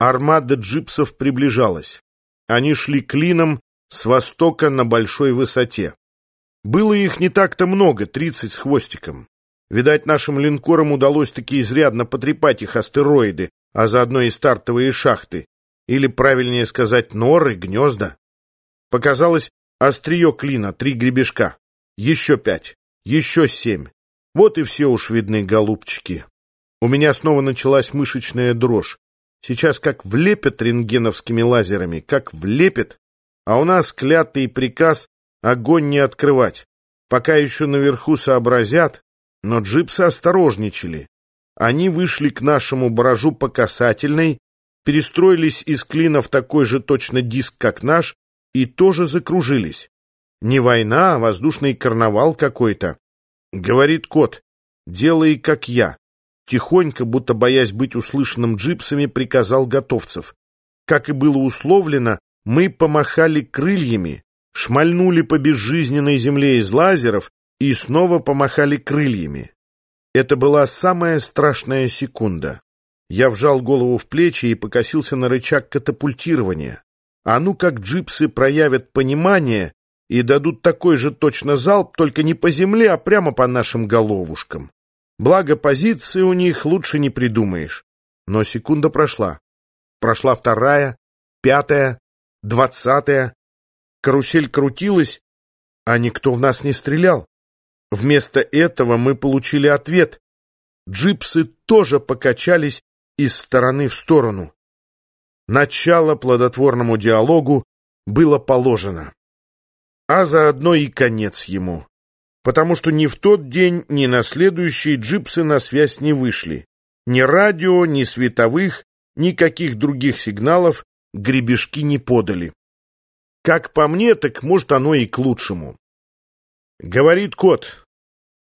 Армада джипсов приближалась. Они шли клином с востока на большой высоте. Было их не так-то много, тридцать с хвостиком. Видать, нашим линкорам удалось таки изрядно потрепать их астероиды, а заодно и стартовые шахты, или, правильнее сказать, норы, гнезда. Показалось острие клина, три гребешка, еще пять, еще семь. Вот и все уж видны, голубчики. У меня снова началась мышечная дрожь. Сейчас как влепят рентгеновскими лазерами, как влепят, а у нас клятый приказ огонь не открывать. Пока еще наверху сообразят, но джипсы осторожничали. Они вышли к нашему баражу по касательной, перестроились из клина в такой же точно диск, как наш, и тоже закружились. Не война, а воздушный карнавал какой-то. Говорит кот, делай как я. Тихонько, будто боясь быть услышанным джипсами, приказал готовцев. Как и было условлено, мы помахали крыльями, шмальнули по безжизненной земле из лазеров и снова помахали крыльями. Это была самая страшная секунда. Я вжал голову в плечи и покосился на рычаг катапультирования. А ну как джипсы проявят понимание и дадут такой же точно залп, только не по земле, а прямо по нашим головушкам. Благо, позиции у них лучше не придумаешь. Но секунда прошла. Прошла вторая, пятая, двадцатая. Карусель крутилась, а никто в нас не стрелял. Вместо этого мы получили ответ. Джипсы тоже покачались из стороны в сторону. Начало плодотворному диалогу было положено. А заодно и конец ему потому что ни в тот день, ни на следующий джипсы на связь не вышли. Ни радио, ни световых, никаких других сигналов гребешки не подали. Как по мне, так может оно и к лучшему. Говорит кот,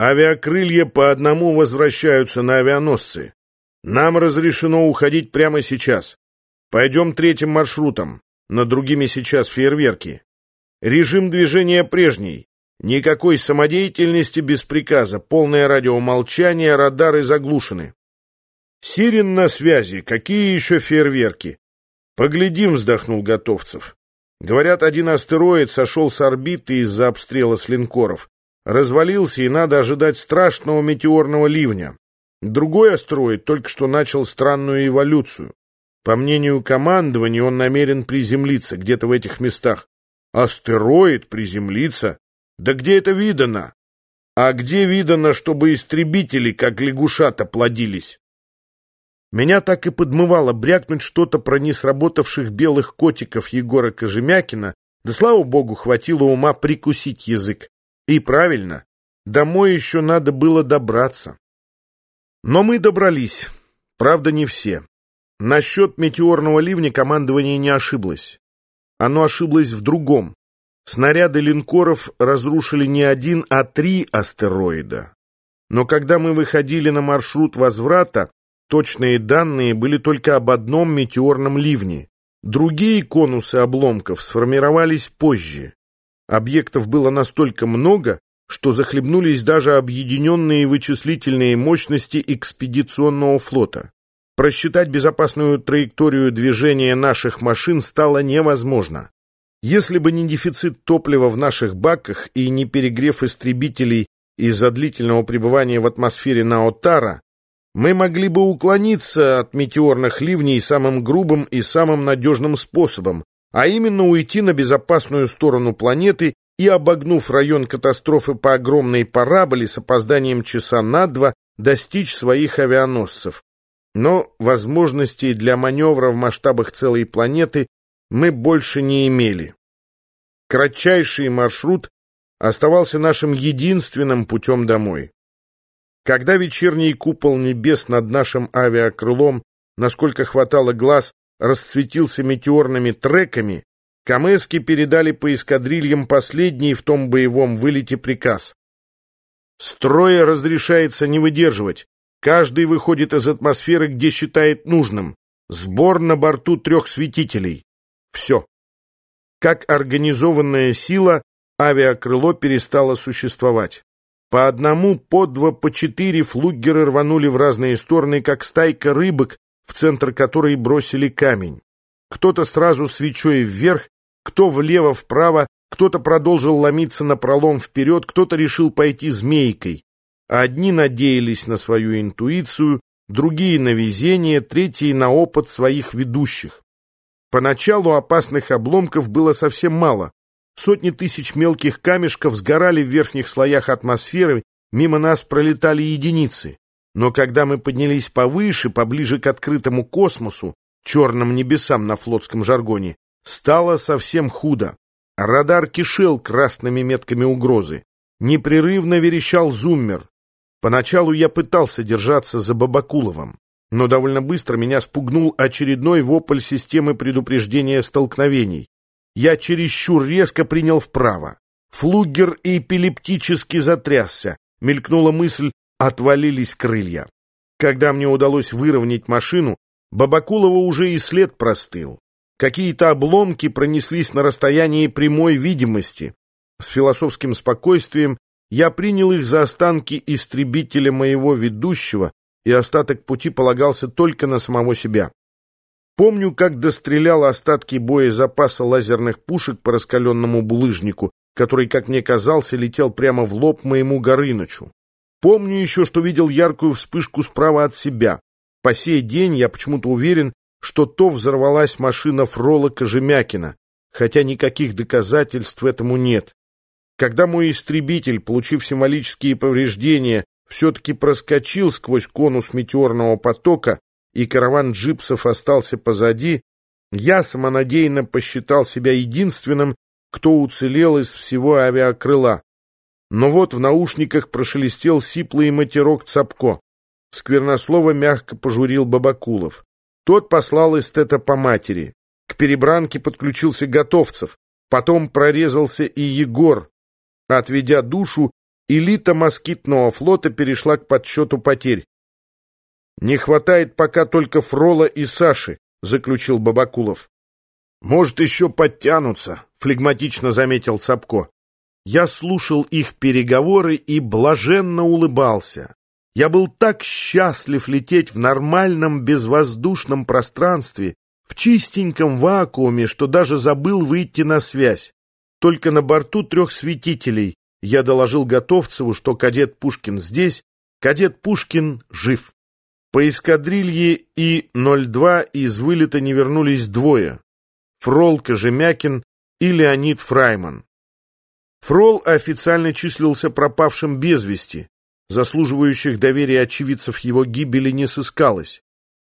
авиакрылья по одному возвращаются на авианосцы. Нам разрешено уходить прямо сейчас. Пойдем третьим маршрутом, над другими сейчас фейерверки. Режим движения прежний. Никакой самодеятельности без приказа, полное радиомолчание, радары заглушены. Сирен на связи, какие еще фейерверки? Поглядим, вздохнул Готовцев. Говорят, один астероид сошел с орбиты из-за обстрела с линкоров. Развалился, и надо ожидать страшного метеорного ливня. Другой астероид только что начал странную эволюцию. По мнению командования, он намерен приземлиться где-то в этих местах. Астероид приземлиться? Да где это видано? А где видано, чтобы истребители, как лягушата, плодились? Меня так и подмывало брякнуть что-то про несработавших белых котиков Егора Кожемякина, да, слава богу, хватило ума прикусить язык. И правильно, домой еще надо было добраться. Но мы добрались, правда, не все. Насчет метеорного ливня командование не ошиблось. Оно ошиблось в другом. Снаряды линкоров разрушили не один, а три астероида. Но когда мы выходили на маршрут возврата, точные данные были только об одном метеорном ливне. Другие конусы обломков сформировались позже. Объектов было настолько много, что захлебнулись даже объединенные вычислительные мощности экспедиционного флота. Просчитать безопасную траекторию движения наших машин стало невозможно. Если бы не дефицит топлива в наших баках и не перегрев истребителей из-за длительного пребывания в атмосфере Наотара, мы могли бы уклониться от метеорных ливней самым грубым и самым надежным способом, а именно уйти на безопасную сторону планеты и, обогнув район катастрофы по огромной параболе с опозданием часа на два, достичь своих авианосцев. Но возможностей для маневра в масштабах целой планеты мы больше не имели. Кратчайший маршрут оставался нашим единственным путем домой. Когда вечерний купол небес над нашим авиакрылом, насколько хватало глаз, расцветился метеорными треками, Камески передали по эскадрильям последний в том боевом вылете приказ. Строя разрешается не выдерживать. Каждый выходит из атмосферы, где считает нужным. Сбор на борту трех светителей. Все. Как организованная сила, авиакрыло перестало существовать. По одному, по два, по четыре флугеры рванули в разные стороны, как стайка рыбок, в центр которой бросили камень. Кто-то сразу свечой вверх, кто влево-вправо, кто-то продолжил ломиться на пролом вперед, кто-то решил пойти змейкой. Одни надеялись на свою интуицию, другие на везение, третьи на опыт своих ведущих. Поначалу опасных обломков было совсем мало. Сотни тысяч мелких камешков сгорали в верхних слоях атмосферы, мимо нас пролетали единицы. Но когда мы поднялись повыше, поближе к открытому космосу, черным небесам на флотском жаргоне, стало совсем худо. Радар кишел красными метками угрозы. Непрерывно верещал зуммер. Поначалу я пытался держаться за Бабакуловым, но довольно быстро меня спугнул очередной вопль системы предупреждения столкновений. Я чересчур резко принял вправо. Флугер эпилептически затрясся. Мелькнула мысль, отвалились крылья. Когда мне удалось выровнять машину, Бабакулова уже и след простыл. Какие-то обломки пронеслись на расстоянии прямой видимости. С философским спокойствием я принял их за останки истребителя моего ведущего, и остаток пути полагался только на самого себя. Помню, как дострелял остатки боезапаса лазерных пушек по раскаленному булыжнику, который, как мне казался, летел прямо в лоб моему Горынычу. Помню еще, что видел яркую вспышку справа от себя. По сей день я почему-то уверен, что то взорвалась машина Фрола Кожемякина, хотя никаких доказательств этому нет. Когда мой истребитель, получив символические повреждения, все-таки проскочил сквозь конус метеорного потока, и караван джипсов остался позади, я самонадеянно посчитал себя единственным, кто уцелел из всего авиакрыла. Но вот в наушниках прошелестел сиплый матерок Цапко. Сквернослово мягко пожурил Бабакулов. Тот послал эстета по матери. К перебранке подключился Готовцев. Потом прорезался и Егор. Отведя душу, элита москитного флота перешла к подсчету потерь. «Не хватает пока только Фрола и Саши», — заключил Бабакулов. «Может, еще подтянутся», — флегматично заметил Цапко. Я слушал их переговоры и блаженно улыбался. Я был так счастлив лететь в нормальном безвоздушном пространстве, в чистеньком вакууме, что даже забыл выйти на связь. Только на борту трех светителей я доложил Готовцеву, что кадет Пушкин здесь, кадет Пушкин жив. По эскадрилье И-02 из вылета не вернулись двое — Фрол Кожемякин и Леонид Фрайман. Фрол официально числился пропавшим без вести. Заслуживающих доверия очевидцев его гибели не сыскалось.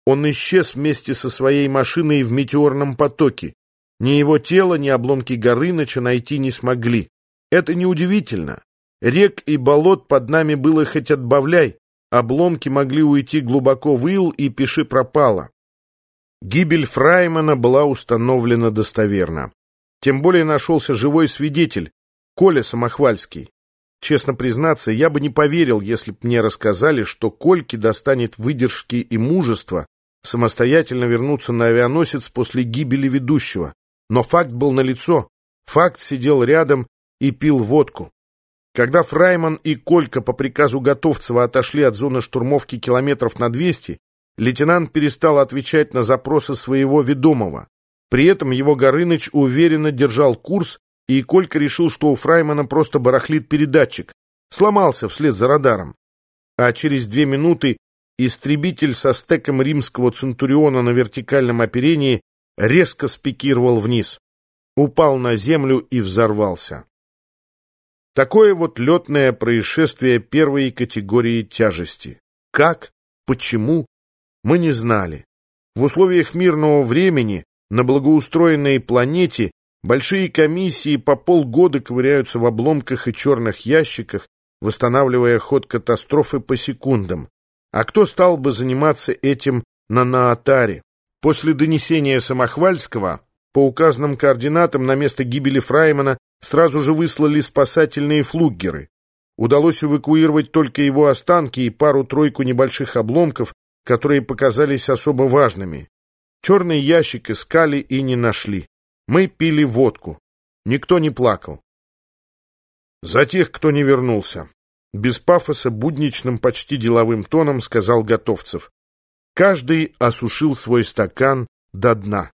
Он исчез вместе со своей машиной в метеорном потоке. Ни его тело, ни обломки Горыныча найти не смогли. Это неудивительно. Рек и болот под нами было хоть отбавляй. Обломки могли уйти глубоко в ил, и пиши пропало. Гибель Фраймана была установлена достоверно. Тем более нашелся живой свидетель, Коля Самохвальский. Честно признаться, я бы не поверил, если б мне рассказали, что Кольке достанет выдержки и мужества самостоятельно вернуться на авианосец после гибели ведущего. Но факт был налицо. Факт сидел рядом и пил водку. Когда Фрайман и Колька по приказу Готовцева отошли от зоны штурмовки километров на 200, лейтенант перестал отвечать на запросы своего ведомого. При этом его Горыныч уверенно держал курс и Колька решил, что у Фраймана просто барахлит передатчик. Сломался вслед за радаром. А через две минуты истребитель со стеком римского центуриона на вертикальном оперении резко спикировал вниз. Упал на землю и взорвался. Такое вот летное происшествие первой категории тяжести. Как? Почему? Мы не знали. В условиях мирного времени на благоустроенной планете Большие комиссии по полгода ковыряются в обломках и черных ящиках, восстанавливая ход катастрофы по секундам. А кто стал бы заниматься этим на Наатаре? После донесения Самохвальского по указанным координатам на место гибели Фраймана сразу же выслали спасательные флуггеры. Удалось эвакуировать только его останки и пару-тройку небольших обломков, которые показались особо важными. Черный ящик искали и не нашли. Мы пили водку. Никто не плакал. За тех, кто не вернулся. Без пафоса, будничным, почти деловым тоном сказал Готовцев. Каждый осушил свой стакан до дна,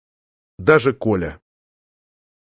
даже Коля.